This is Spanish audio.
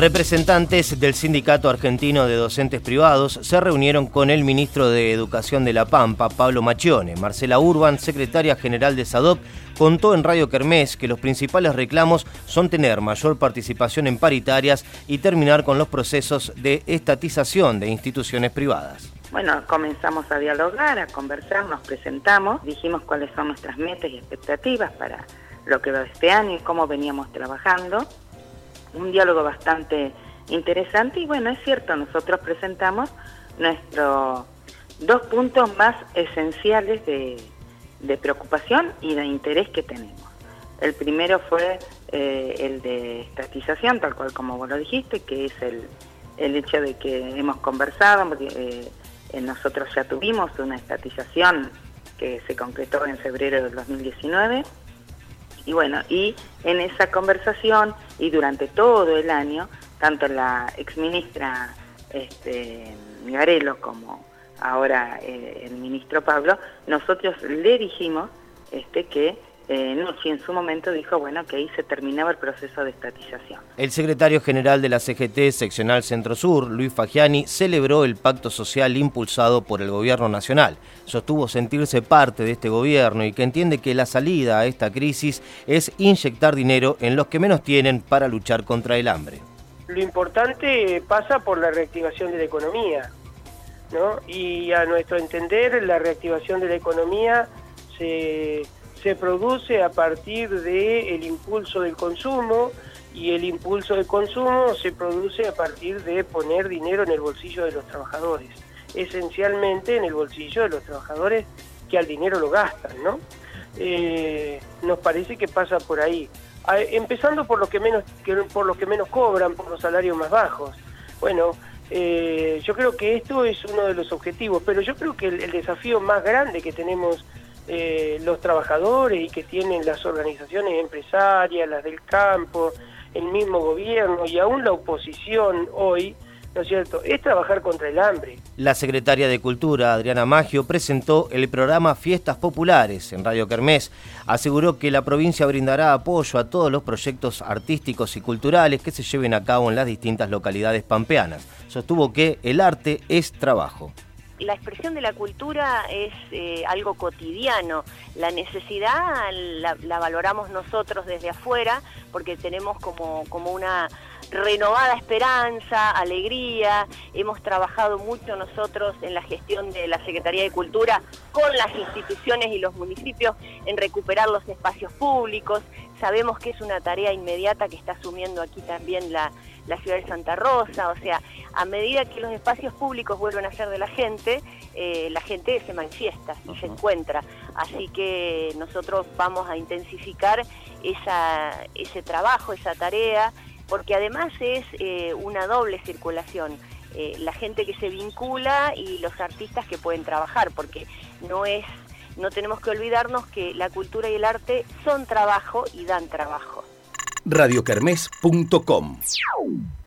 Representantes del Sindicato Argentino de Docentes Privados se reunieron con el ministro de Educación de La Pampa, Pablo Machione. Marcela Urban, secretaria general de SADOP, contó en Radio Kermés que los principales reclamos son tener mayor participación en paritarias y terminar con los procesos de estatización de instituciones privadas. Bueno, comenzamos a dialogar, a conversar, nos presentamos, dijimos cuáles son nuestras metas y expectativas para lo que va este año y cómo veníamos trabajando un diálogo bastante interesante y bueno, es cierto, nosotros presentamos nuestros dos puntos más esenciales de, preocupación y de interés que tenemos. El primero fue eh, el de estatización, tal cual como vos lo dijiste, que es el, el hecho de que hemos conversado, eh, nosotros ya tuvimos una estatización que se concretó en febrero del 2019 y bueno, y en esa conversación y durante todo el año, tanto la exministra este, Garelo como ahora eh, el ministro Pablo, nosotros le dijimos este, que eh, Nucci en su momento dijo bueno que ahí se terminaba el proceso de estatización. El secretario general de la CGT seccional Centro Sur, Luis Fagiani, celebró el pacto social impulsado por el gobierno nacional. Sostuvo sentirse parte de este gobierno y que entiende que la salida a esta crisis es inyectar dinero en los que menos tienen para luchar contra el hambre. Lo importante pasa por la reactivación de la economía, ¿no? Y a nuestro entender la reactivación de la economía se se produce a partir del impulso del consumo y el impulso del consumo se produce a partir de poner dinero en el bolsillo de los trabajadores, esencialmente en el bolsillo de los trabajadores que al dinero lo gastan, ¿no? Eh, nos parece que pasa por ahí. empezando por los que menos por los que menos cobran, por los salarios más bajos. Bueno, eh, yo creo que esto es uno de los objetivos, pero yo creo que el desafío más grande que tenemos eh, los trabajadores y que tienen las organizaciones empresarias, las del campo, el mismo gobierno y aún la oposición hoy, ¿no es cierto?, es trabajar contra el hambre. La secretaria de Cultura, Adriana Maggio, presentó el programa Fiestas Populares en Radio Kermés. Aseguró que la provincia brindará apoyo a todos los proyectos artísticos y culturales que se lleven a cabo en las distintas localidades pampeanas. Sostuvo que el arte es trabajo la expresión de la cultura es eh, algo cotidiano. La necesidad la, valoramos nosotros desde afuera porque tenemos como, como una renovada esperanza, alegría. Hemos trabajado mucho nosotros en la gestión de la Secretaría de Cultura con las instituciones y los municipios en recuperar los espacios públicos. Sabemos que es una tarea inmediata que está asumiendo aquí también la, la ciudad de Santa Rosa, o sea, a medida que los espacios públicos vuelven a ser de la gente, eh, la gente se manifiesta y se encuentra. Así que nosotros vamos a intensificar esa, ese trabajo, esa tarea, porque además es eh, una doble circulación. Eh, la gente que se vincula y los artistas que pueden trabajar, porque no es, no tenemos que olvidarnos que la cultura y el arte son trabajo y dan trabajo